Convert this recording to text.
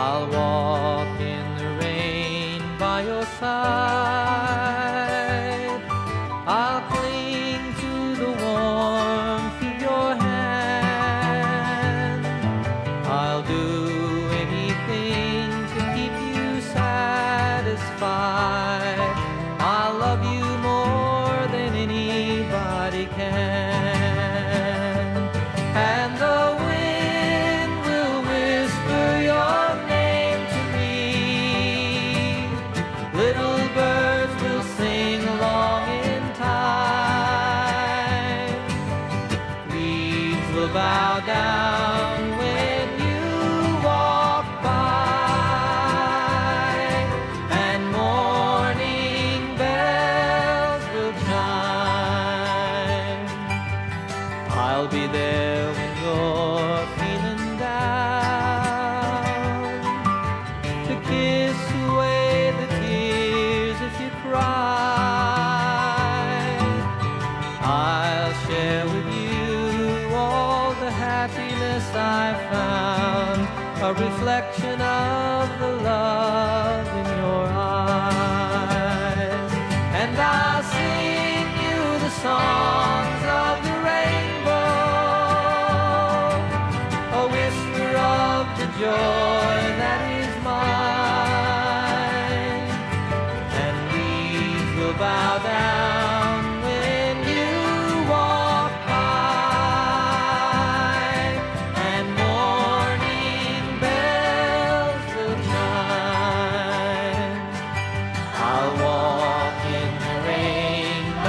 I'll walk in the rain by your side. Bow down when you walk by, and morning bells will chime. I'll be there when you're feeling down to kiss away happiness I found, a reflection of the love in your eyes. And I'll sing you the songs of the rainbow, a whisper of the joy